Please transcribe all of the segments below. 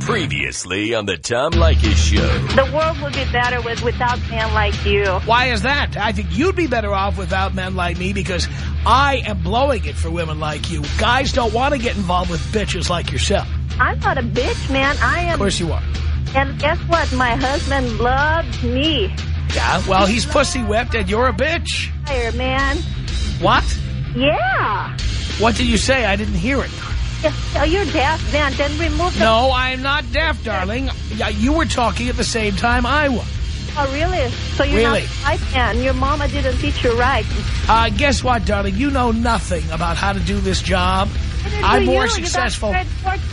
Previously on the Tom Leykis Show. The world would be better with without men like you. Why is that? I think you'd be better off without men like me because I am blowing it for women like you. Guys don't want to get involved with bitches like yourself. I'm not a bitch, man. I am. Of course you are. And guess what? My husband loves me. Yeah, well, he's pussy whipped and you're a bitch. Fire, man. What? Yeah. What did you say? I didn't hear it. Oh, you're deaf, man. Then remove the... No, I'm not deaf, darling. Yeah, you were talking at the same time I was. Oh, really? So you're Really? not right, man. Your mama didn't teach you right. Uh, guess what, darling? You know nothing about how to do this job. I'm more you. Successful.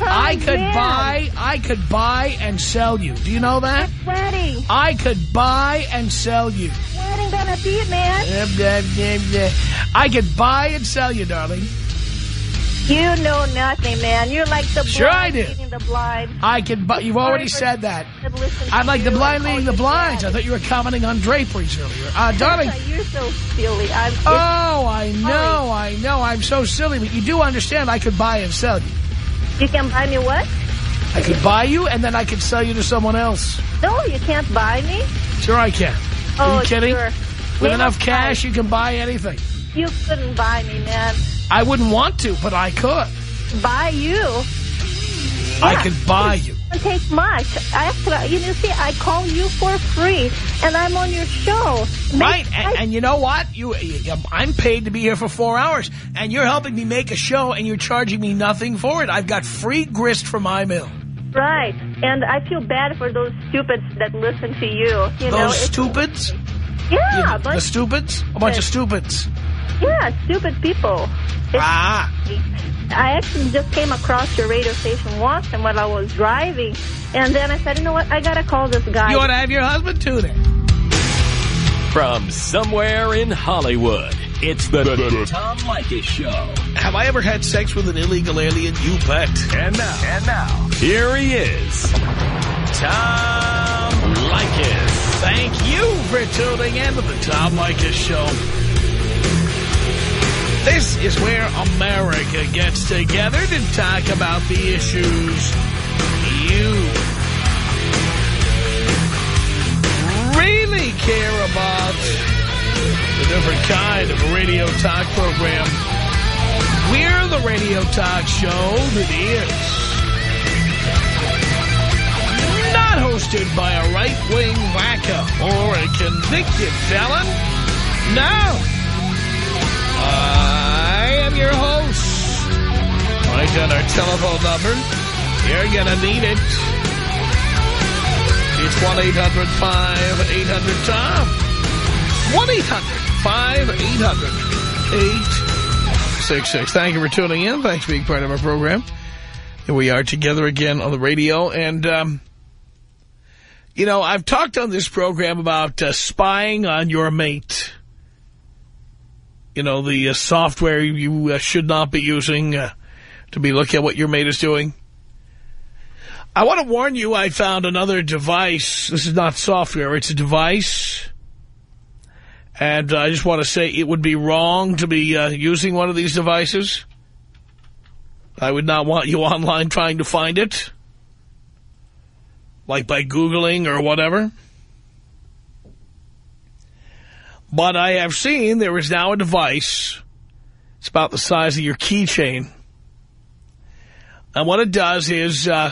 I could man. buy, I could buy and sell you. Do you know that? Wedding. I could buy and sell you. Wedding gonna be, man. I could buy and sell you, darling. You know nothing, man. You're like the blind Sure I do. leading the blind. I could buy, you've already said that. I'm like the blind leading the blinds. I thought you were commenting on draperies earlier. Uh, darling. You're so silly. I'm, Oh, I know, I know. I'm so silly, but you do understand I could buy and sell you. You can buy me what? I could buy you, and then I could sell you to someone else. No, you can't buy me. Sure I can. Are Oh, you kidding? sure. With Name enough cash, you can buy anything. You couldn't buy me, man. I wouldn't want to, but I could. Buy you? I Yeah. could buy you. Doesn't take much. I you know, see, I call you for free, and I'm on your show. Make- Right, and, and you know what? You, you- I'm paid to be here for four hours, and you're helping me make a show, and you're charging me nothing for it. I've got free grist for my mill. right, and I feel bad for those stupids that listen to you. You know, Those it's- stupids? Yeah, the but stupids? A bunch of stupids. Yeah, stupid people. It's- Ah, I actually just came across your radio station once, and when I was driving, and then I said, you know what? I gotta call this guy. you ought to have your husband tune in. From somewhere in Hollywood, it's the, Tom Leykis Show. Have I ever had sex with an illegal alien? You bet. And now, and now, here he is, Tom Leykis. Thank you for tuning in to the Tom Leykis Show. This is where America gets together to talk about the issues you really care about. The different kind of radio talk program. We're the radio talk show that is not hosted by a right-wing wacko or a convicted felon. No. Am your host. Write down our telephone number. You're going to need it. It's 1-800-5800-TOM. 1-800-5800-866. Thank you for tuning in. Thanks for being part of our program. Here we are together again on the radio. And, um, you know, I've talked on this program about uh, spying on your mate. You know, the uh, software you uh, should not be using uh, to be looking at what your mate is doing. I want to warn you, I found another device. This is not software, it's a device. And I just want to say it would be wrong to be uh, using one of these devices. I would not want you online trying to find it. Like by Googling or whatever. But I have seen there is now a device. It's about the size of your keychain. And what it does is uh,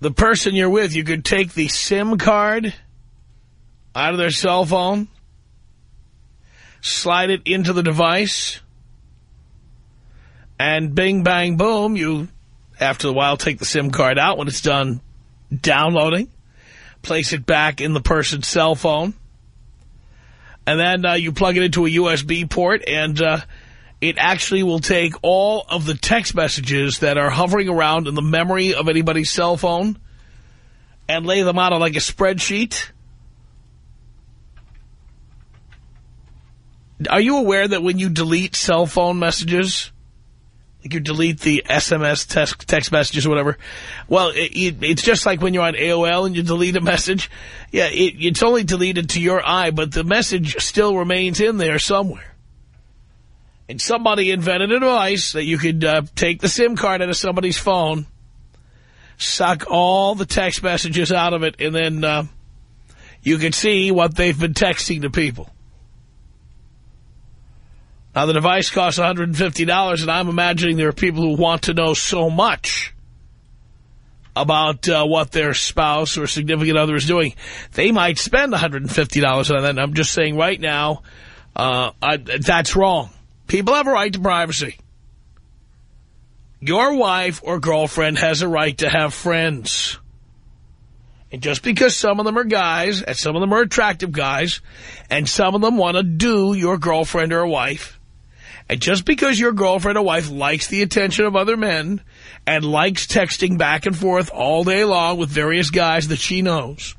the person you're with, you could take the SIM card out of their cell phone, slide it into the device, and bing, bang, boom, you, after a while, take the SIM card out when it's done downloading, place it back in the person's cell phone, and then uh, you plug it into a USB port, and uh, it actually will take all of the text messages that are hovering around in the memory of anybody's cell phone and lay them out on like a spreadsheet. Are you aware that when you delete cell phone messages, like you delete the SMS text, text messages or whatever, well, it, it, it's just like when you're on AOL and you delete a message. Yeah, it, it's only deleted to your eye, but the message still remains in there somewhere. And somebody invented a device that you could uh, take the SIM card out of somebody's phone, suck all the text messages out of it, and then uh, you can see what they've been texting to people. Now, the device costs $150, and I'm imagining there are people who want to know so much about uh, what their spouse or significant other is doing. They might spend $150 on that. I'm just saying right now, uh, I, that's wrong. People have a right to privacy. Your wife or girlfriend has a right to have friends. And just because some of them are guys, and some of them are attractive guys, and some of them want to do your girlfriend or wife, and just because your girlfriend or wife likes the attention of other men and likes texting back and forth all day long with various guys that she knows,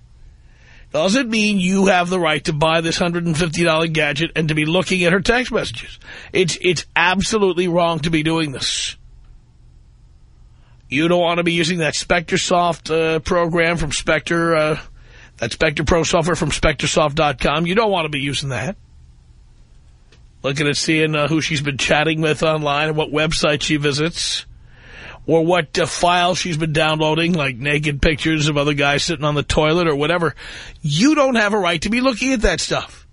doesn't mean you have the right to buy this $150 gadget and to be looking at her text messages. It's, it's absolutely wrong to be doing this. You don't want to be using that SpectorSoft uh, program from Spector, uh, that Spector Pro software from SpectorSoft.com. You don't want to be using that. Looking at seeing uh, who she's been chatting with online and what website she visits. Or what uh, files she's been downloading, like naked pictures of other guys sitting on the toilet or whatever. You don't have a right to be looking at that stuff.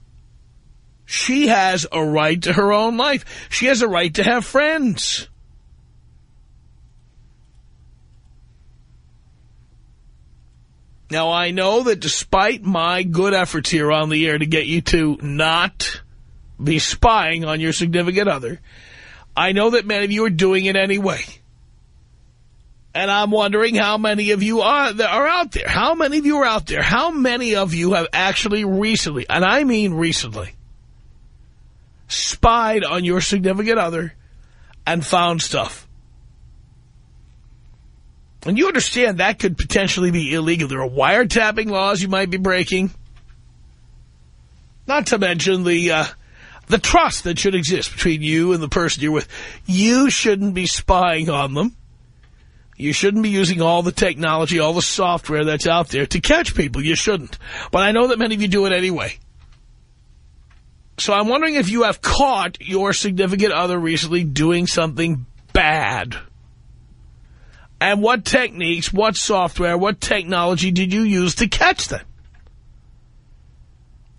She has a right to her own life. She has a right to have friends. Now, I know that despite my good efforts here on the air to get you to not be spying on your significant other, I know that many of you are doing it anyway. And I'm wondering how many of you are, are out there. How many of you are out there? How many of you have actually recently, and I mean recently, spied on your significant other and found stuff? And you understand that could potentially be illegal. There are wiretapping laws you might be breaking. Not to mention the uh, the trust that should exist between you and the person you're with. You shouldn't be spying on them. You shouldn't be using all the technology, all the software that's out there to catch people. You shouldn't. But I know that many of you do it anyway. So I'm wondering if you have caught your significant other recently doing something bad. And what techniques, what software, what technology did you use to catch them?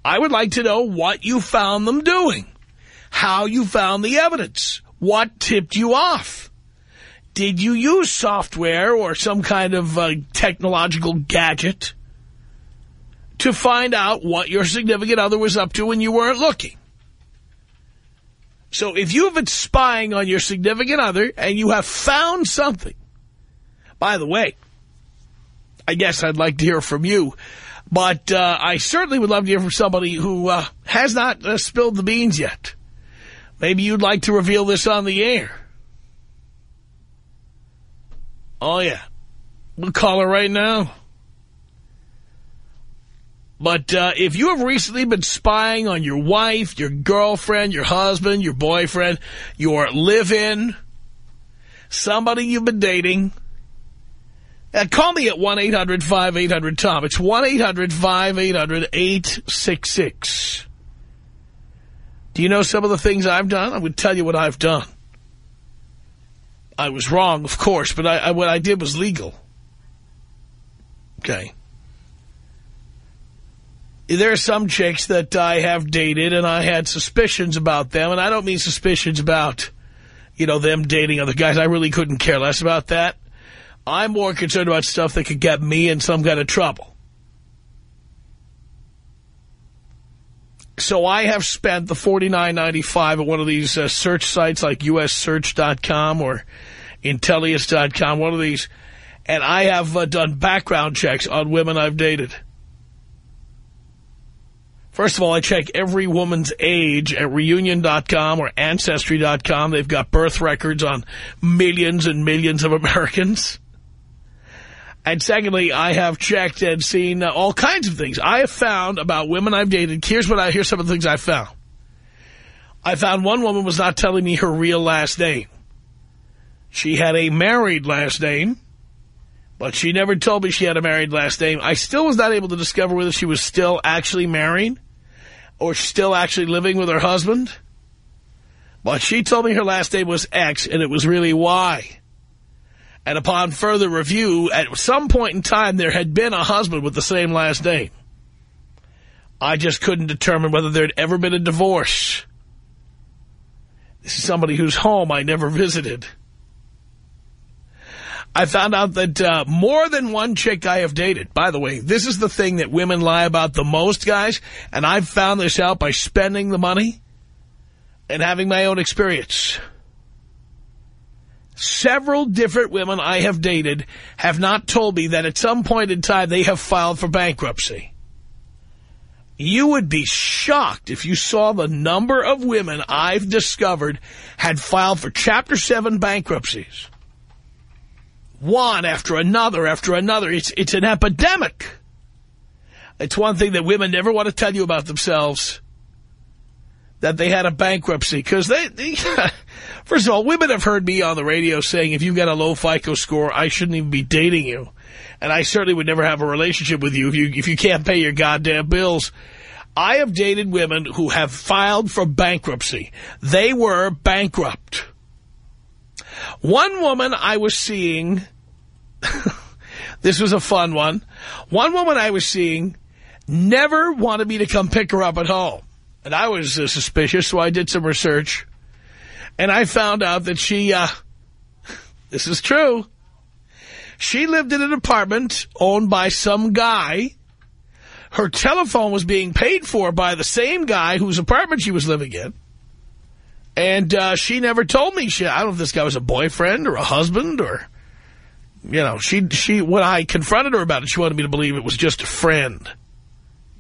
I would like to know what you found them doing, how you found the evidence, what tipped you off. Did you use software or some kind of uh, technological gadget to find out what your significant other was up to when you weren't looking? So if you have been spying on your significant other and you have found something by the way, I guess I'd like to hear from you. But uh, I certainly would love to hear from somebody who uh, has not uh, spilled the beans yet. Maybe you'd like to reveal this on the air. Oh, yeah. We'll call her right now. But uh, if you have recently been spying on your wife, your girlfriend, your husband, your boyfriend, your live-in, somebody you've been dating uh, call me at 1-800-5800-TOM. It's 1-800-5800-866. Do you know some of the things I've done? I would tell you what I've done. I was wrong, of course, but I, I, what I did was legal. Okay. There are some chicks that I have dated, and I had suspicions about them, and I don't mean suspicions about, you know, them dating other guys. I really couldn't care less about that. I'm more concerned about stuff that could get me in some kind of trouble. So I have spent the $49.95 at one of these uh, search sites like USSearch.com or Intelius.com, one of these, and I have uh, done background checks on women I've dated. First of all, I check every woman's age at Reunion.com or Ancestry.com. They've got birth records on millions and millions of Americans. And secondly, I have checked and seen uh, all kinds of things. I have found about women I've dated. Here's what I here's some of the things I found. I found one woman was not telling me her real last name. She had a married last name, but she never told me she had a married last name. I still was not able to discover whether she was still actually married or still actually living with her husband. But she told me her last name was X, and it was really Y. And upon further review, at some point in time, there had been a husband with the same last name. I just couldn't determine whether there had ever been a divorce. This is somebody whose home I never visited. I found out that uh, more than one chick I have dated, by the way, this is the thing that women lie about the most, guys, and I've found this out by spending the money and having my own experience. Several different women I have dated have not told me that at some point in time they have filed for bankruptcy. You would be shocked if you saw the number of women I've discovered had filed for Chapter 7 bankruptcies. One after another after another. It's, it's an epidemic. It's one thing that women never want to tell you about themselves that they had a bankruptcy. Because they, they first of all, women have heard me on the radio saying, if you've got a low FICO score, I shouldn't even be dating you. And I certainly would never have a relationship with you if you, if you can't pay your goddamn bills. I have dated women who have filed for bankruptcy. They were bankrupt. One woman I was seeing, this was a fun one. One woman I was seeing never wanted me to come pick her up at home. And I was uh, suspicious, so I did some research. And I found out that she, uh, this is true, she lived in an apartment owned by some guy. Her telephone was being paid for by the same guy whose apartment she was living in. And uh, she never told me. She, I don't know if this guy was a boyfriend or a husband or, you know, she, she, when I confronted her about it, she wanted me to believe it was just a friend.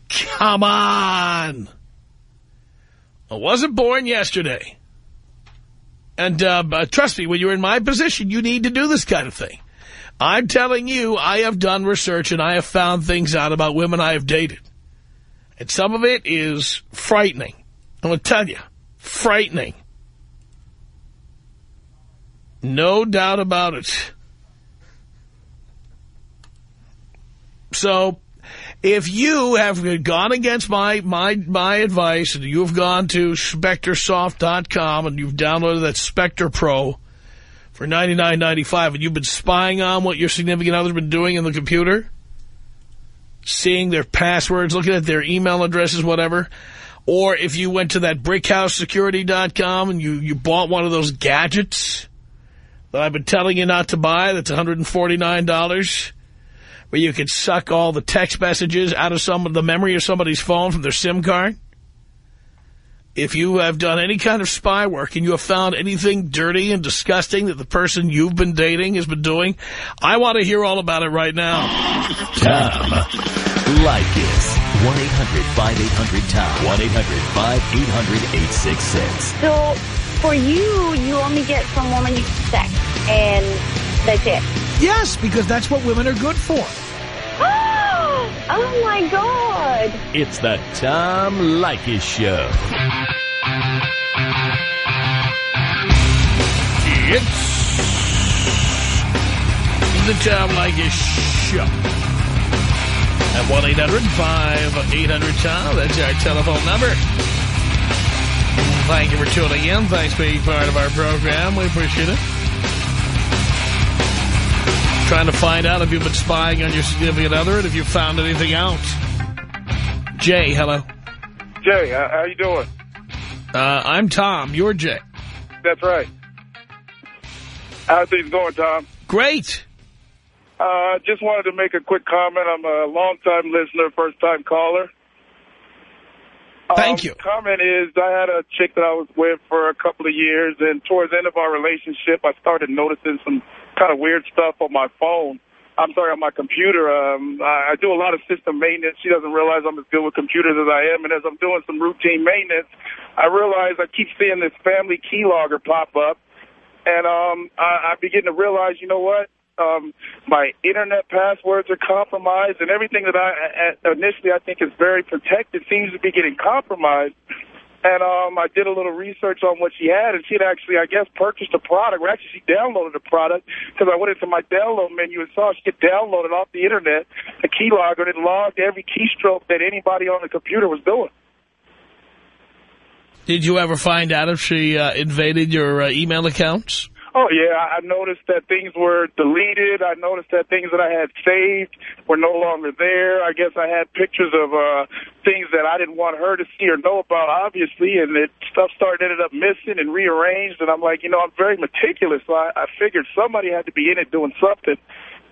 Come on. I wasn't born yesterday. And uh, trust me, when you're in my position, you need to do this kind of thing. I'm telling you, I have done research and I have found things out about women I have dated. And some of it is frightening. I'm going to tell you, frightening. No doubt about it. So if you have gone against my my my advice and you've gone to SpectorSoft.com and you've downloaded that Spector Pro for $99.95 and you've been spying on what your significant other's been doing in the computer, seeing their passwords, looking at their email addresses, whatever, or if you went to that BrickHouseSecurity.com and you, you bought one of those gadgets that I've been telling you not to buy that's $149 where you could suck all the text messages out of some of the memory of somebody's phone from their SIM card. If you have done any kind of spy work and you have found anything dirty and disgusting that the person you've been dating has been doing, I want to hear all about it right now. Tom Leykis. 1-800-5800-TOM. 1-800-5800-866. So for you, you only get from women you sex, and that's it. Yes, because that's what women are good for. oh my God! It's the Tom Leykis Show. It's the Tom Leykis Show. At 1-800-5800-TOM. That's our telephone number. Thank you for tuning in. Thanks for being part of our program. We appreciate it. Trying to find out if you've been spying on your significant other and if you've found anything out. Jay, hello. Jay, how, how you doing? Uh, I'm Tom. You're Jay. That's right. How's things going, Tom? Great. Uh, just wanted to make a quick comment. I'm a long-time listener, first-time caller. Thank um, you. Comment is, I had a chick that I was with for a couple of years, and towards the end of our relationship, I started noticing some kind of weird stuff on my phone. I'm sorry, on my computer. Um, I, I do a lot of system maintenance. She doesn't realize I'm as good with computers as I am, and as I'm doing some routine maintenance, I realize I keep seeing this family keylogger pop up, and um, I, I begin to realize, you know what? Um, my internet passwords are compromised, and everything that I initially I think is very protected seems to be getting compromised. And um, I did a little research on what she had, and she had actually, I guess, purchased a product, or actually she downloaded a product, because I went into my download menu and saw she could download it off the Internet, a keylogger, and it logged every keystroke that anybody on the computer was doing. Did you ever find out if she uh, invaded your uh, email accounts? Oh, yeah. I noticed that things were deleted. I noticed that things that I had saved were no longer there. I guess I had pictures of uh, things that I didn't want her to see or know about, obviously, and it, stuff started ended up missing and rearranged. And I'm like, you know, I'm very meticulous, so I, I figured somebody had to be in it doing something.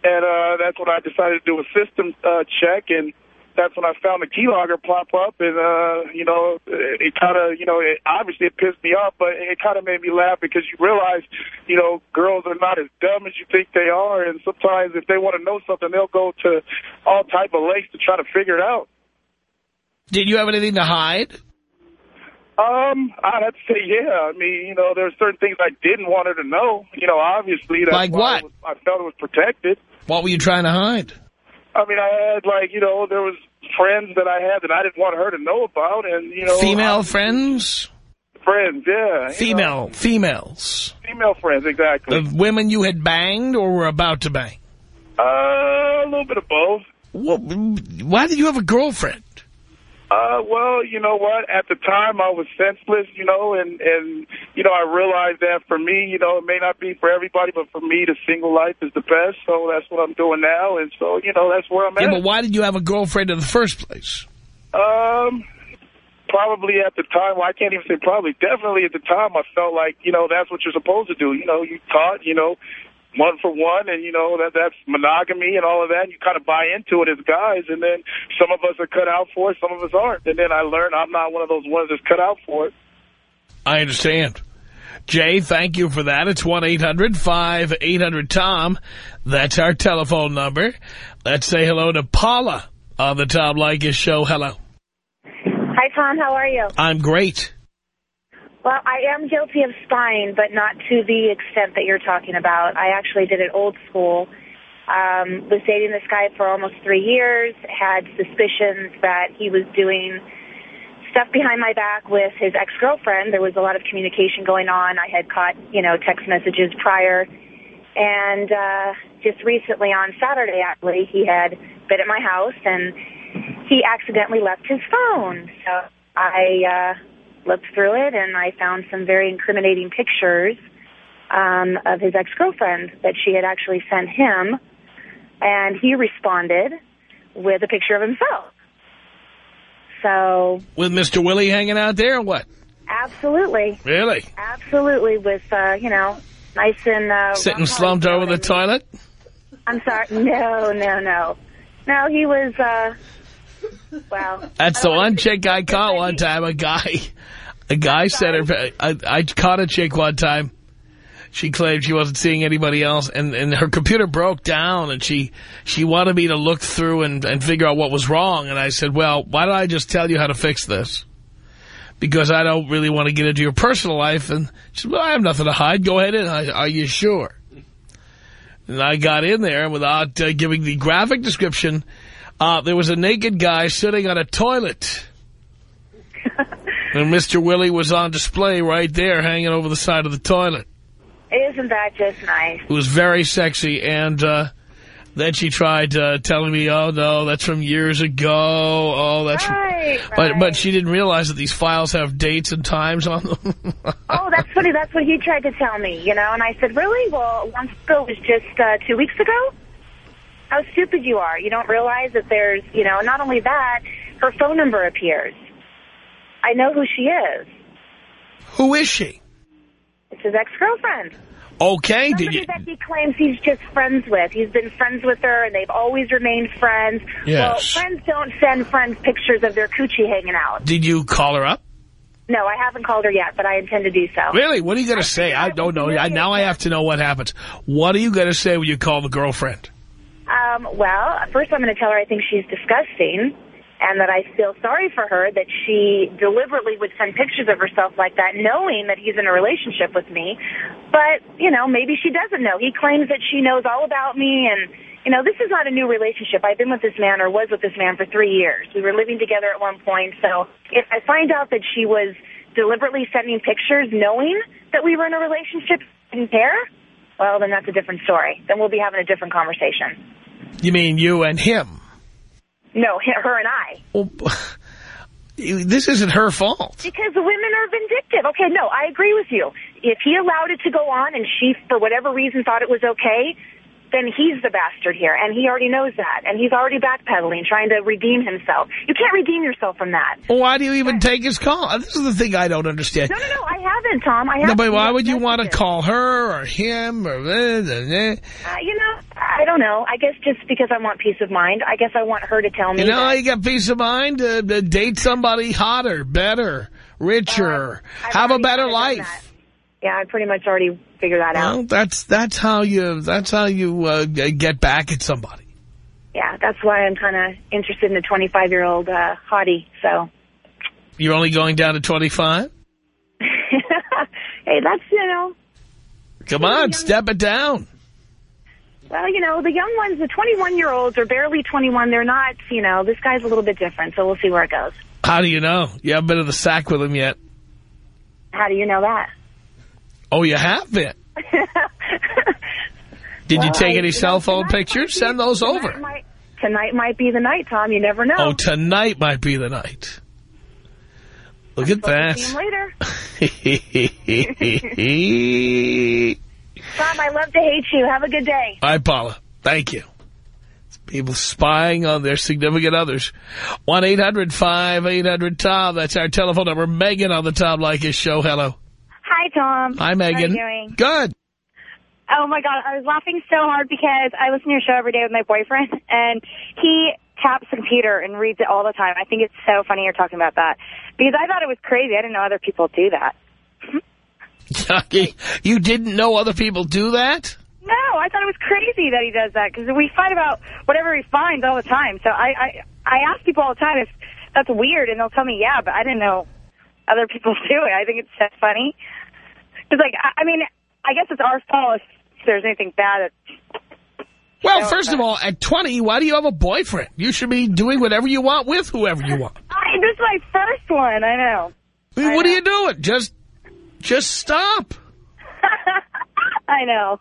And uh, that's when I decided to do a system uh, check and that's when I found the keylogger pop up, and, uh, you know, it, it kind of, you know, it, obviously it pissed me off, but it kind of made me laugh because you realize, you know, girls are not as dumb as you think they are, and sometimes if they want to know something, they'll go to all type of lengths to try to figure it out. Did you have anything to hide? Um, I'd have to say, yeah. I mean, you know, there's certain things I didn't want her to know. You know, obviously. That's like what? I, was, I felt it was protected. What were you trying to hide? I mean, I had, like, you know, there was friends that I had that I didn't want her to know about. and you know, Female I, friends? Friends, yeah. Female, know. females. Female friends, exactly. The women you had banged or were about to bang? Uh, a little bit of both. What, why did you have a girlfriend? Uh, well, you know what? At the time, I was senseless, you know, and, and, you know, I realized that for me, you know, it may not be for everybody, but for me, the single life is the best. So that's what I'm doing now. And so, you know, that's where I'm yeah, at. but why did you have a girlfriend in the first place? Um, probably at the time, well, I can't even say probably, definitely at the time, I felt like, you know, that's what you're supposed to do. You know, you taught, you know, one for one, and, you know, that that's monogamy and all of that. And you kind of buy into it as guys, and then some of us are cut out for it, some of us aren't. And then I learned I'm not one of those ones that's cut out for it. I understand. Jay, thank you for that. It's 1-800-5800-TOM. That's our telephone number. Let's say hello to Paula on the Tom Leykis show. Hello. Hi, Tom. How are you? I'm great. Well, I am guilty of spying, but not to the extent that you're talking about. I actually did it old school. Um, was dating this guy for almost three years, had suspicions that he was doing stuff behind my back with his ex-girlfriend. There was a lot of communication going on. I had caught, you know, text messages prior. And uh, just recently on Saturday, actually, he had been at my house and he accidentally left his phone. So I uh, looked through it and I found some very incriminating pictures um, of his ex-girlfriend that she had actually sent him. And he responded with a picture of himself. So... With Mr. Willie hanging out there or what? Absolutely. Really? Absolutely. With, uh, you know, nice and... Uh, Sitting slumped over the toilet? I'm sorry. No, no, no. No, he was... Uh, well... That's the one chick I caught one time. A guy... A guy said her... I, I caught a chick one time. She claimed she wasn't seeing anybody else, and, and her computer broke down, and she she wanted me to look through and, and figure out what was wrong. And I said, well, why don't I just tell you how to fix this? Because I don't really want to get into your personal life. And she said, well, I have nothing to hide. Go ahead And I, are you sure? And I got in there, and without uh, giving the graphic description, uh, there was a naked guy sitting on a toilet. and Mr. Willie was on display right there, hanging over the side of the toilet. Isn't that just nice? It was very sexy, and uh, then she tried uh, telling me, oh, no, that's from years ago. Oh, that's right, from... But, but she didn't realize that these files have dates and times on them. oh, that's funny. That's what he tried to tell me, you know, and I said, really? Well, one ago was just uh, two weeks ago? How stupid you are. You don't realize that there's, you know, not only that, her phone number appears. I know who she is. Who is she? It's his ex-girlfriend. Okay. Somebody did you... that he claims he's just friends with. He's been friends with her, and they've always remained friends. Yes. Well, friends don't send friends pictures of their coochie hanging out. Did you call her up? No, I haven't called her yet, but I intend to do so. Really? What are you going to say? I don't know. I, now I have to know what happens. What are you going to say when you call the girlfriend? Um, well, first I'm going to tell her I think she's disgusting and that I feel sorry for her that she deliberately would send pictures of herself like that, knowing that he's in a relationship with me. But, you know, maybe she doesn't know. He claims that she knows all about me, and, you know, this is not a new relationship. I've been with this man or was with this man for three years. We were living together at one point, so if I find out that she was deliberately sending pictures knowing that we were in a relationship and care, well, then that's a different story. Then we'll be having a different conversation. You mean you and him? No, her and I. Well, This isn't her fault. Because the women are vindictive. Okay, no, I agree with you. If he allowed it to go on and she, for whatever reason, thought it was okay, then he's the bastard here, and he already knows that, and he's already backpedaling, trying to redeem himself. You can't redeem yourself from that. Well, why do you even take his call? This is the thing I don't understand. No, no, no, I haven't, Tom. I haven't. No, but why would you want to call her or him or... blah, blah, blah? Uh, you know, I don't know. I guess just because I want peace of mind, I guess I want her to tell me You know that. you got peace of mind? Uh, uh, date somebody hotter, better, richer, I've a better life. Yeah, I pretty much already figured that out. That's that's how you that's how you uh, get back at somebody. Yeah, that's why I'm kind of interested in a 25-year-old uh, hottie, so... You're only going down to 25? hey, that's, you know, Come on, step it down. well, you know, the young ones, the 21-year-olds are barely 21. They're not, you know, this guy's a little bit different, so we'll see where it goes. How do you know? You haven't been in the sack with him yet. How do you know that? Oh, you have been. Did you take any cell phone tonight pictures? Send those tonight over. Might, tonight might be the night, Tom. You never know. Oh, tonight might be the night. Look at that. to later. Tom, I love to hate you. Have a good day. Hi, Paula. Thank you. People spying on their significant others. 1-800-5800-TOM. That's our telephone number. Megan on the Tom Leykis show. Hello. Hi, Tom. Hi, Megan. How are you doing? Good. Oh, my God. I was laughing so hard because I listen to your show every day with my boyfriend, and he taps the computer and reads it all the time. I think it's so funny you're talking about that because I thought it was crazy. I didn't know other people do that. you didn't know other people do that? No, I thought it was crazy that he does that because we fight about whatever he finds all the time. So I, I, I ask people all the time if that's weird, and they'll tell me, yeah, but I didn't know other people do it. I think it's so funny. It's like, I, I mean, I guess it's our fault if there's anything bad. That, Well, So, first of uh, all, at 20, why do you have a boyfriend? You should be doing whatever you want with whoever you want. I, this is my first one. I know. I mean, I what are you doing? Just, just stop. I know.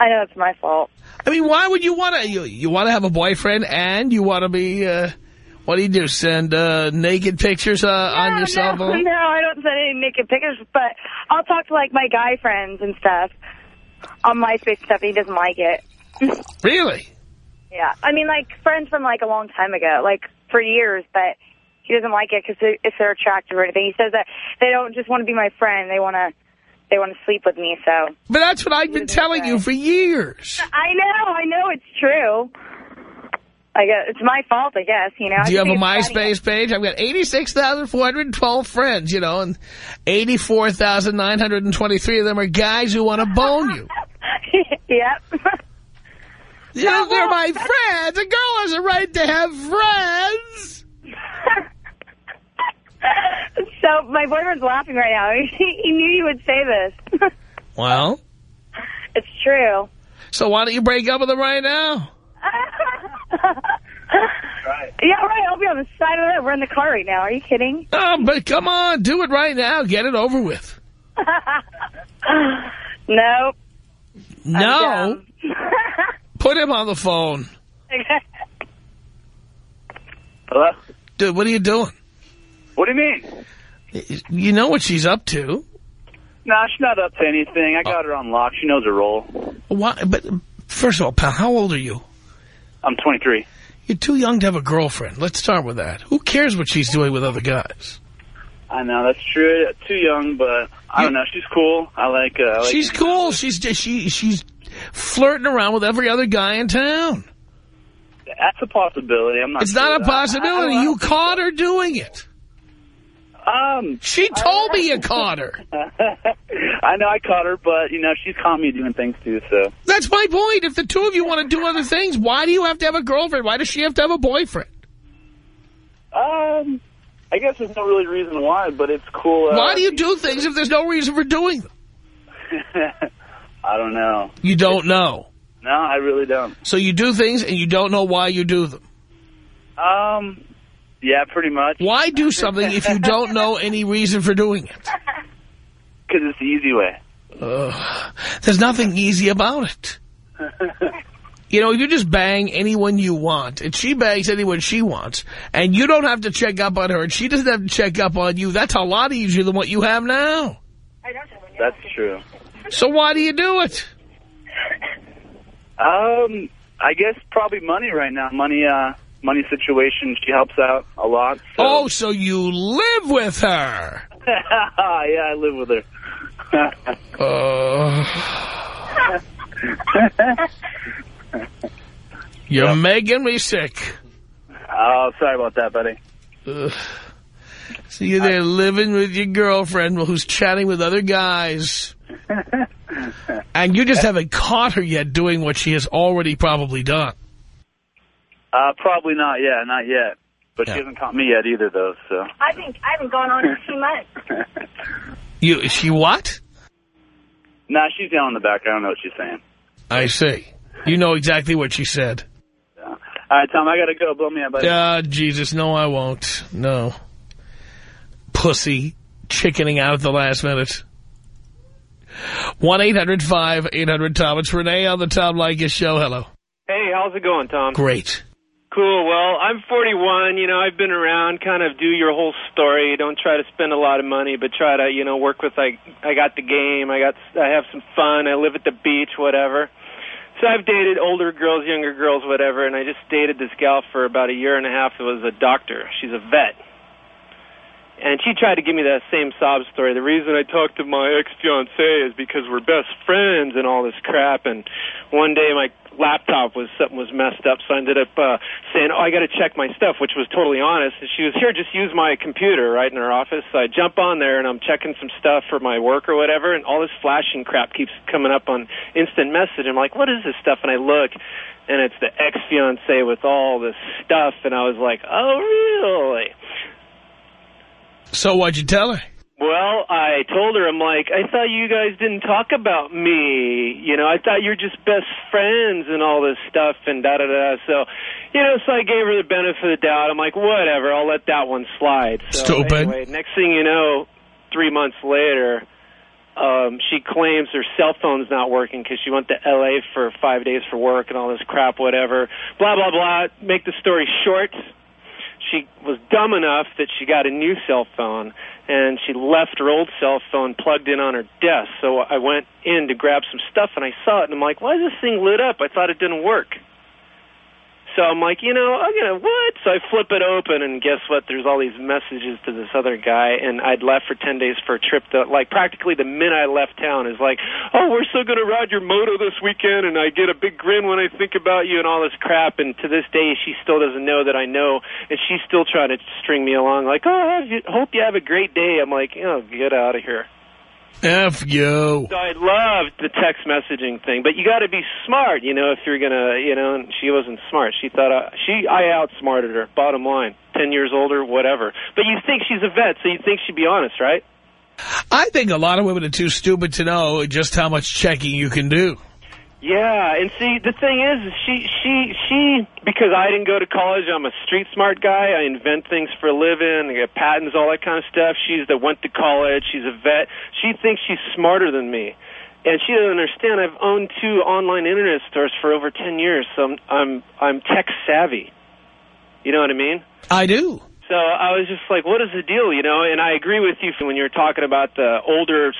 I know it's my fault. I mean, why would you want to? You, you want to have a boyfriend and you want to be, uh, what do you do? Send uh, naked pictures uh, on no, your cell no, phone? No, I don't send any naked pictures, but I'll talk to like my guy friends and stuff on MySpace and stuff. And he doesn't like it. Really? Yeah, I mean, like friends from like a long time ago, like for years, but he doesn't like it because if they're attractive or anything. He says that they don't just want to be my friend; they want to they want to sleep with me. So But that's what I've been telling you for years. I know, I know it's true. I guess it's my fault. I guess you know. Do you have a it's funny. MySpace page? I've got 86,412 friends, you know, and 84,923 of them are guys who want to bone you. yep. Yeah, they're my friends. A girl has a right to have friends. so my boyfriend's laughing right now. He, he knew you would say this. Well, it's true. so why don't you break up with him right now? Yeah, right. I'll be on the side of it. We're in the car right now. Are you kidding? Oh, but come on, do it right now. Get it over with. nope. No, put him on the phone. Hello? Dude, what are you doing? What do you mean? You know what she's up to. Nah, she's not up to anything. I oh. got her on lock. She knows her role. Why? But first of all, pal, how old are you? I'm 23. You're too young to have a girlfriend. Let's start with that. Who cares what she's doing with other guys? I know, that's true. Too young, but I don't know. She's cool. I like uh, I like She's cool. She's she she's flirting around with every other guy in town. That's a possibility. I'm not It's sure. not a possibility. don't- You caught her doing it. Um, She told me you caught her. I know I caught her, but, you know, she's caught me doing things, too, so. That's my point. If the two of you want to do other things, why do you have to have a girlfriend? Why does she have to have a boyfriend? Um, I guess there's no really reason why, but it's cool. Uh, Why do you do things if there's no reason for doing them? I don't know. You don't know. No, I really don't. So you do things and you don't know why you do them. Um, yeah, pretty much. Why do something if you don't know any reason for doing it? Because it's the easy way. Ugh. there's nothing easy about it. You know, if you just bang anyone you want, and she bangs anyone she wants, and you don't have to check up on her, and she doesn't have to check up on you, that's a lot easier than what you have now. That's true. So why do you do it? Um, I guess probably money right now. Money, uh, money situation. She helps out a lot. So. Oh, so you live with her. yeah, I live with her. uh, you're yep. making me sick. Oh, sorry about that, buddy. Uh, so you're there living with your girlfriend who's chatting with other guys. and you just haven't caught her yet doing what she has already probably done. Uh, probably not yet, not yet. But yeah. she hasn't caught me yet either, though. So I think I haven't gone on for two months. you she what? Nah, she's down in the back. I don't know what she's saying. I see. You know exactly what she said. Yeah. All right, Tom, I got to go. Blow me up, buddy. Ah, uh, Jesus, no, I won't. No. Pussy, chickening out at the last minute. 1-800-5800-TOM. It's Renee on the Tom Leykis show. Hello. Hey, how's it going, Tom? Great. Cool. Well, I'm 41. You know, I've been around, kind of do your whole story. Don't try to spend a lot of money, but try to, you know, work with, like, I got the game. I got, I have some fun. I live at the beach, whatever. So I've dated older girls, younger girls, whatever, and I just dated this gal for about a year and a half It was a doctor. She's a vet. And she tried to give me that same sob story. The reason I talked to my ex-fiancée is because we're best friends and all this crap. And one day my laptop was something was messed up, so I ended up uh, saying, "Oh, I got to check my stuff," which was totally honest. And she was here, just use my computer right in her office. So I jump on there and I'm checking some stuff for my work or whatever, and all this flashing crap keeps coming up on instant message. I'm like, "What is this stuff?" And I look, and it's the ex-fiance with all this stuff, and I was like, "Oh, really?" So what'd you tell her? Well, I told her, I'm like, I thought you guys didn't talk about me. You know, I thought you're just best friends and all this stuff and da-da-da. So, you know, so I gave her the benefit of the doubt. I'm like, whatever, I'll let that one slide. So Stupid. Anyway, next thing you know, three months later, um, she claims her cell phone's not working because she went to L.A. for five days for work and all this crap, whatever. Blah, blah, blah. Make the story short she was dumb enough that she got a new cell phone and she left her old cell phone plugged in on her desk. So I went in to grab some stuff and I saw it and I'm like, why is this thing lit up? I thought it didn't work. So I'm like, you know, I'm gonna what? So I flip it open, and guess what? There's all these messages to this other guy, and I'd left for ten days for a trip to, like, practically the minute I left town is like, oh, we're still gonna ride your moto this weekend, and I get a big grin when I think about you, and all this crap. And to this day, she still doesn't know that I know, and she's still trying to string me along, like, oh, hope you have a great day. I'm like, oh, get out of here. F you. So I love the text messaging thing, but you got to be smart, you know, if you're going to, you know, and she wasn't smart. She thought, uh, she, I outsmarted her, bottom line. Ten years older, whatever. But you think she's a vet, so you think she'd be honest, right? I think a lot of women are too stupid to know just how much checking you can do. Yeah, and see, the thing is, she, she, she, because I didn't go to college, I'm a street smart guy. I invent things for a living, I get patents, all that kind of stuff. She's the went to college. She's a vet. She thinks she's smarter than me. And she doesn't understand. I've owned two online internet stores for over 10 years, so I'm, I'm, I'm tech savvy. You know what I mean? I do. So I was just like, what is the deal, you know? And I agree with you when you're talking about the older,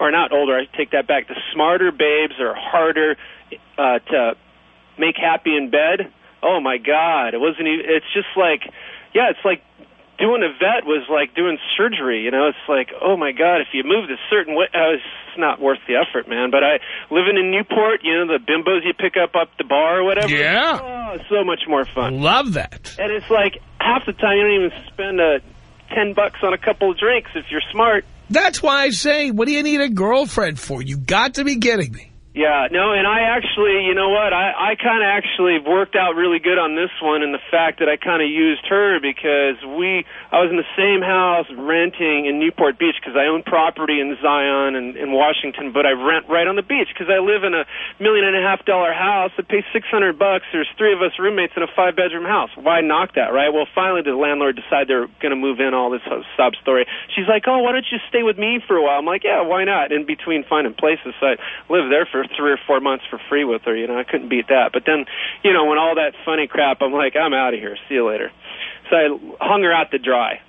or not older, I take that back, the smarter babes are harder uh, to make happy in bed. Oh, my God. It wasn't even, it's just like, yeah, it's like doing a vet was like doing surgery, you know? It's like, oh, my God, if you move a certain way, uh, it's not worth the effort, man. But I, living in Newport, you know, the bimbos you pick up up the bar or whatever. Yeah. Oh, so much more fun. Love that. And it's like, half the time you don't even spend a ten bucks on a couple of drinks if you're smart. That's why I say, what do you need a girlfriend for? You got to be kidding me. Yeah, no, and I actually, you know what, I, I kind of actually worked out really good on this one in the fact that I kind of used her because we, I was in the same house renting in Newport Beach because I own property in Zion and in Washington, but I rent right on the beach because I live in a million and a half dollar house that pays 600 bucks. There's three of us roommates in a five bedroom house. Why knock that, right? Well, finally the landlord decided they're going to move in all this sob story. She's like, oh, why don't you stay with me for a while? I'm like, yeah, why not? In between finding places, so I lived there for three or four months for free with her. You know, I couldn't beat that. But then, you know, when all that funny crap, I'm like, I'm out of here. See you later. So I hung her out to dry.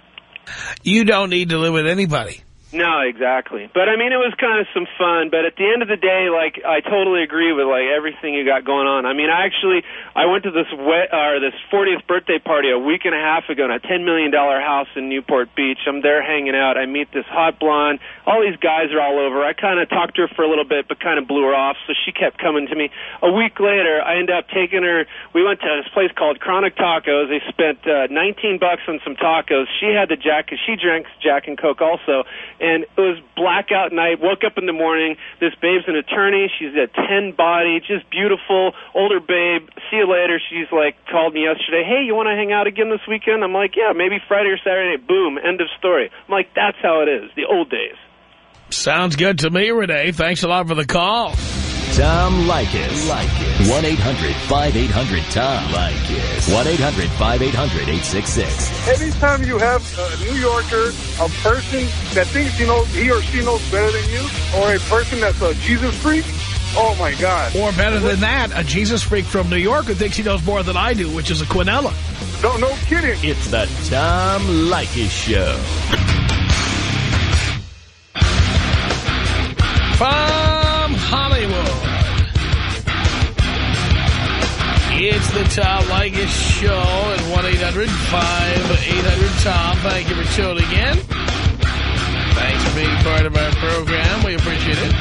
You don't need to live with anybody. No, exactly. But I mean, it was kind of some fun. But at the end of the day, like I totally agree with like everything you got going on. I mean, I actually I went to this wet or this 40th birthday party a week and a half ago in a 10 million dollar house in Newport Beach. I'm there hanging out. I meet this hot blonde. All these guys are all over. I kind of talked to her for a little bit, but kind of blew her off. So she kept coming to me. A week later, I end up taking her. We went to this place called Chronic Tacos. They spent uh, 19 bucks on some tacos. She had the Jack. She drinks Jack and Coke also and it was blackout night. Woke up in the morning. This babe's an attorney. She's a ten body, just beautiful, older babe. See you later. She's like called me yesterday. Hey, you want to hang out again this weekend? I'm like, yeah, maybe Friday or Saturday. Boom, end of story. I'm like, that's how it is. The old days. Sounds good to me, Renee. Thanks a lot for the call. Tom Leykis. Leykis. 1-800-5800-TOM. Leykis. 1-800-5800-866. Anytime you have a New Yorker, a person that thinks he knows he or she knows better than you, or a person that's a Jesus freak, oh my God. Or better than that, a Jesus freak from New York who thinks he knows more than I do, which is a Quinella. No, no kidding. It's the Tom Leykis Show. It's the Tom Leykis Show at 1-800-5800-TOM. Thank you for tuning in. Thanks for being part of our program. We appreciate it.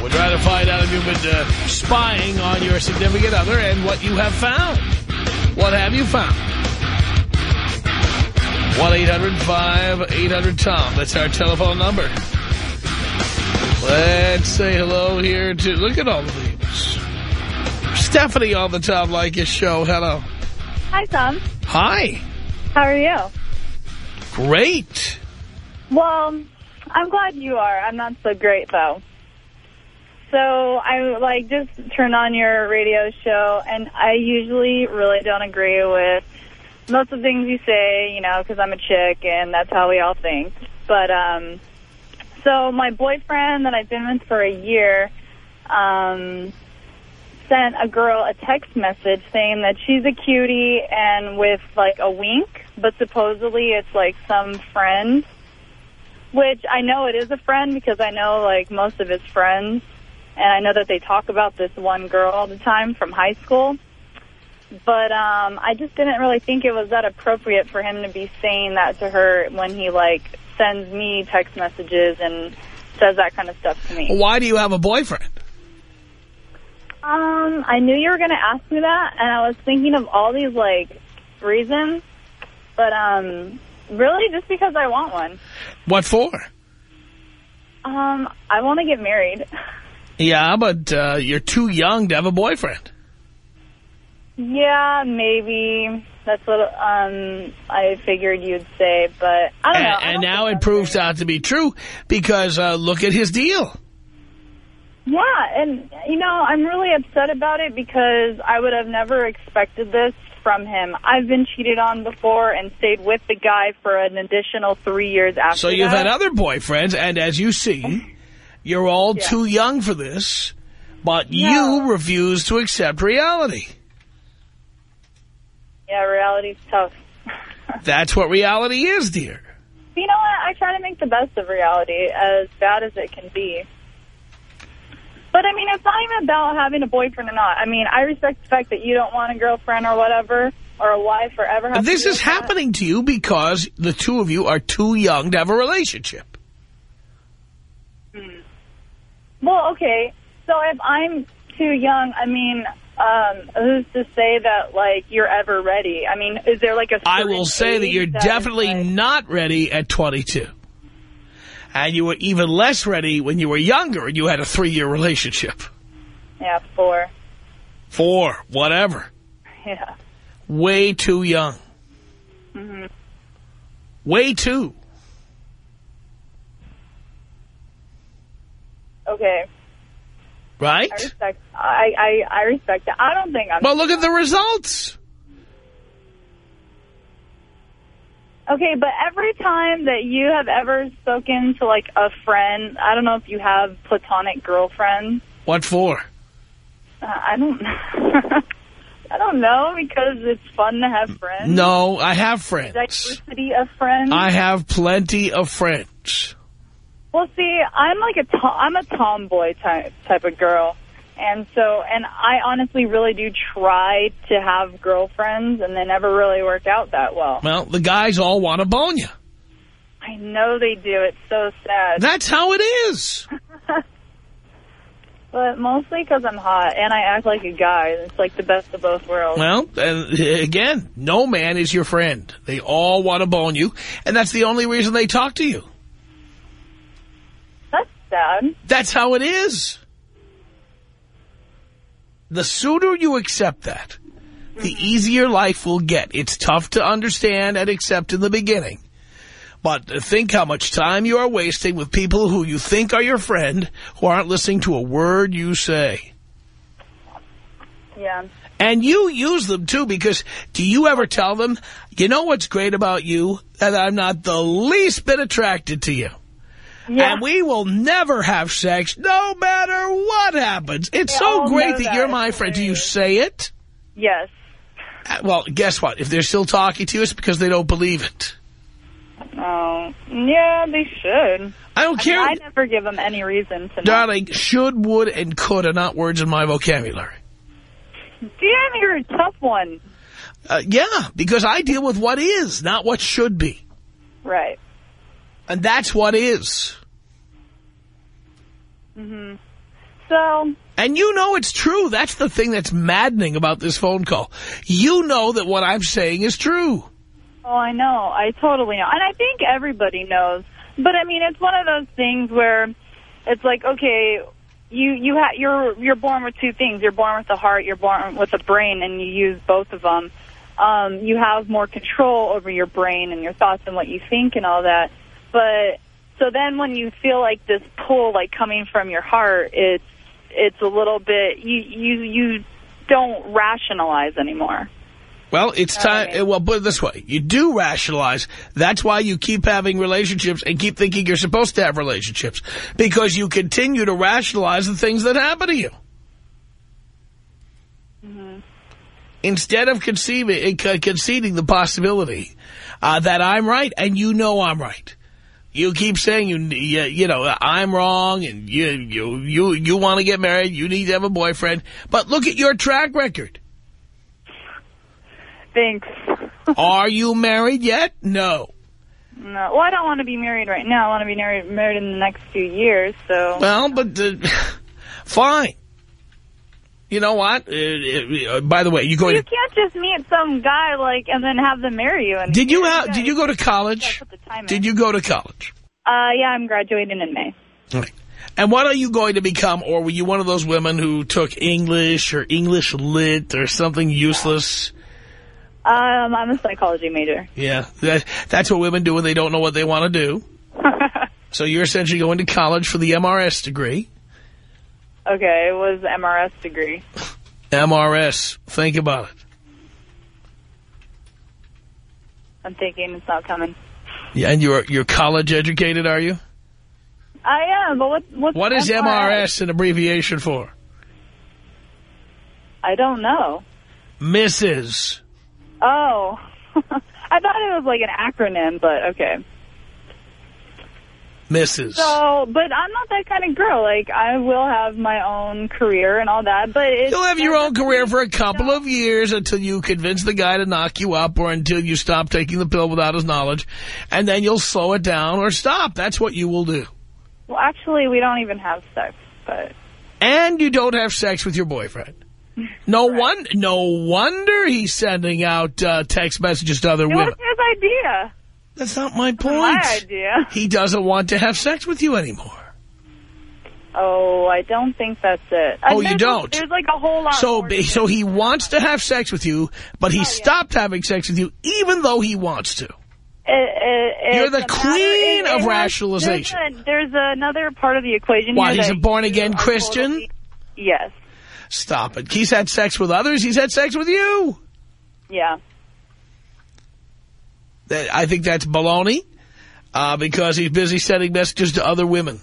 We're trying to find out if you've been uh, spying on your significant other and what you have found. What have you found? 1-800-5800-TOM. That's our telephone number. Let's say hello here to... Look at all of these. Stephanie on the Tom Leykis show. Hello. Hi, Tom. Hi. How are you? Great. Well, I'm glad you are. I'm not so great, though. So I, like, just turn on your radio show, and I usually really don't agree with most of the things you say, you know, because I'm a chick, and that's how we all think. But, um... So my boyfriend that I've been with for a year um, sent a girl a text message saying that she's a cutie and with like a wink, but supposedly it's like some friend, which I know it is a friend because I know like most of his friends, and I know that they talk about this one girl all the time from high school. But um, I just didn't really think it was that appropriate for him to be saying that to her when he like sends me text messages and says that kind of stuff to me. Why do you have a boyfriend? Um, I knew you were going to ask me that, and I was thinking of all these, like, reasons. But, um, really just because I want one. What for? Um, I want to get married. Yeah, but uh, you're too young to have a boyfriend. Yeah, maybe. That's what um, I figured you'd say, but I don't and, know. I and don't now it proves out to be true because uh, look at his deal. Yeah, and, you know, I'm really upset about it because I would have never expected this from him. I've been cheated on before and stayed with the guy for an additional three years after So you've that. had other boyfriends, and as you see, you're all Yeah. too young for this, but No. you refuse to accept reality. Yeah, reality's tough. That's what reality is, dear. you know what? I try to make the best of reality, as bad as it can be. But, I mean, it's not even about having a boyfriend or not. I mean, I respect the fact that you don't want a girlfriend or whatever, or a wife or ever This is with that. happening to you because the two of you are too young to have a relationship. Well, okay. So if I'm too young, I mean, um, who's to say that, like, you're ever ready? I mean, is there, like, a I will say that you're that definitely like- not ready at 22. And you were even less ready when you were younger and you had a three-year relationship. Yeah, four. Four, whatever. Yeah. Way too young. hmm Way too. Okay. Right? I respect. I, I I respect that. I don't think I'm. Well, look at the results. Okay, but every time that you have ever spoken to, like, a friend, I don't know if you have platonic girlfriends. What for? Uh, I don't I don't know, because it's fun to have friends. No, I have friends. Diversity of friends. I have plenty of friends. Well, see, I'm like a to I'm a tomboy type type of girl, and so and I honestly really do try to have girlfriends, and they never really work out that well. Well, the guys all want to bone you. I know they do. It's so sad. That's how it is. but mostly because I'm hot and I act like a guy. It's like the best of both worlds. Well, and eh, again, no man is your friend. They all want to bone you, and that's the only reason they talk to you. That's sad. That's how it is. The sooner you accept that, the mm-hmm. easier life will get. It's tough to understand and accept in the beginning. But think how much time you are wasting with people who you think are your friend who aren't listening to a word you say. Yeah. And you use them, too, because do you ever tell them, you know what's great about you? That I'm not the least bit attracted to you. Yeah. And we will never have sex no matter what happens. It's They so great that, that. you're my friend. Do you say it? Yes. Uh, Well, guess what? If they're still talking to you, it's because they don't believe it. Oh, yeah, they should. I don't care. I never give them any reason to not. Darling, should, would, and could are not words in my vocabulary. Damn, you're a tough one. Uh, yeah, because I deal with what is, not what should be. Right. And that's what is. Hmm So, And you know it's true. That's the thing that's maddening about this phone call. You know that what I'm saying is true. oh, I know. I totally know. And I think everybody knows. But, I mean, it's one of those things where it's like, okay, you, you ha you're, you're born with two things. You're born with a heart, you're born with a brain, and you use both of them. Um, you have more control over your brain and your thoughts and what you think and all that. But so then when you feel like this pull like coming from your heart, it's it's a little bit you you you don't rationalize anymore. Well, it's Know what I time. mean? Well, put it this way. You do rationalize. That's why you keep having relationships and keep thinking you're supposed to have relationships. Because you continue to rationalize the things that happen to you. Instead of conceiving, uh, conceding the possibility uh, that I'm right and you know I'm right. You keep saying you you, you know I'm wrong and you you you you want to get married. You need to have a boyfriend. But look at your track record. Thanks. Are you married yet? No. No, well, I don't want to be married right now. I want to be married married in the next few years. So Well, but uh, fine. You know what? Uh, uh, by the way, you going you can't just meet some guy like and then have them marry you. And did you have did you go to college? Put the time in. Did you go to college? Uh, yeah, I'm graduating in May. Okay. And what are you going to become? Or were you one of those women who took English or English lit or something useless? Um, I'm a psychology major. Yeah, that, that's what women do when they don't know what they want to do. So you're essentially going to college for the MRS degree. Okay, it was MRS degree. MRS. Think about it. I'm thinking it's not coming. Yeah, and you're you're college educated, are you? I am, but what what's What is MRS an abbreviation for? I don't know. Mrs. Oh, I thought it was like an acronym, but okay. Mrs. So, but I'm not that kind of girl. Like, I will have my own career and all that, but it's... You'll have your own career for a couple of years until you convince the guy to knock you up or until you stop taking the pill without his knowledge. And then you'll slow it down or stop. That's what you will do. Well, actually, we don't even have sex, but... And you don't have sex with your boyfriend. No one, no wonder he's sending out uh, text messages to other It women. was his idea. That's not my point. My idea. He doesn't want to have sex with you anymore. Oh, I don't think that's it. Oh, you don't? there's like a whole lot So, so he wants to have sex with you, but he oh, stopped having sex with you, even though he wants to. It, it, You're the a matter- queen it- of rationalization. There's, a, there's another part of the equation Why, he's a born-again Christian? totally- yes. Stop it. He's had sex with others. He's had sex with you. Yeah. I think that's baloney uh, because he's busy sending messages to other women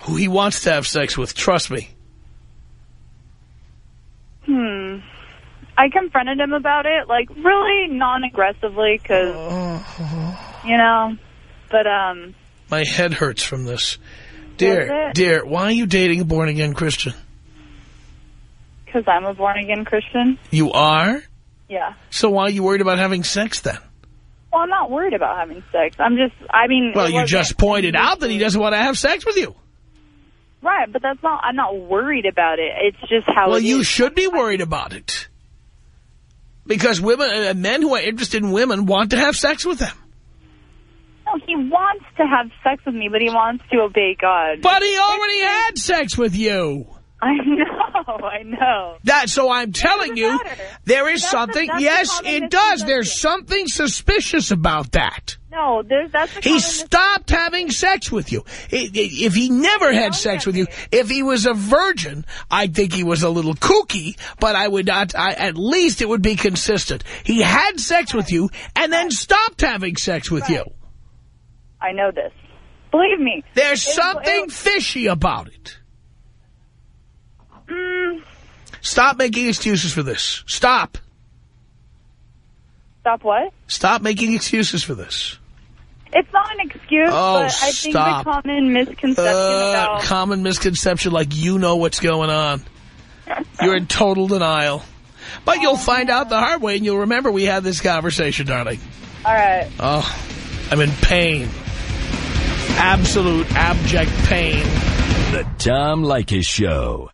who he wants to have sex with. Trust me. Hmm. I confronted him about it, like, really non-aggressively, because, you know, but, um, My head hurts from this. Dear, dear, why are you dating a born-again Christian? because I'm a born-again Christian. You are? Yeah. So why are you worried about having sex then? Well, I'm not worried about having sex. I'm just, I mean... Well, you just pointed out that he doesn't want to have sex with you. Right, but that's not, I'm not worried about it. It's just how Well, you is. should be worried about it. Because women, uh, men who are interested in women want to have sex with them. No, he wants to have sex with me, but he wants to obey God. But he already had sex with you. I know, I know. That so I'm telling you, matter. there is That's something. the yes, it does. There's something suspicious about that. No, there's, that's the He stopped having sex with you. I- I- If he never had sex with you, if he was a virgin, I'd think he was a little kooky, but I would not, I, at least it would be consistent. He had sex with you and then stopped having sex with you. I know this. Believe me. There's It- something it- fishy about it. Mm, Stop making excuses for this. Stop. stop what? Stop making excuses for this. It's not an excuse, Oh, but I think stop. the common misconception Uh, about... common misconception like you know what's going on. You're in total denial. But you'll find out the hard way and you'll remember we had this conversation, darling. All right. Oh, I'm in pain. Absolute abject pain. The Tom Leykis Show.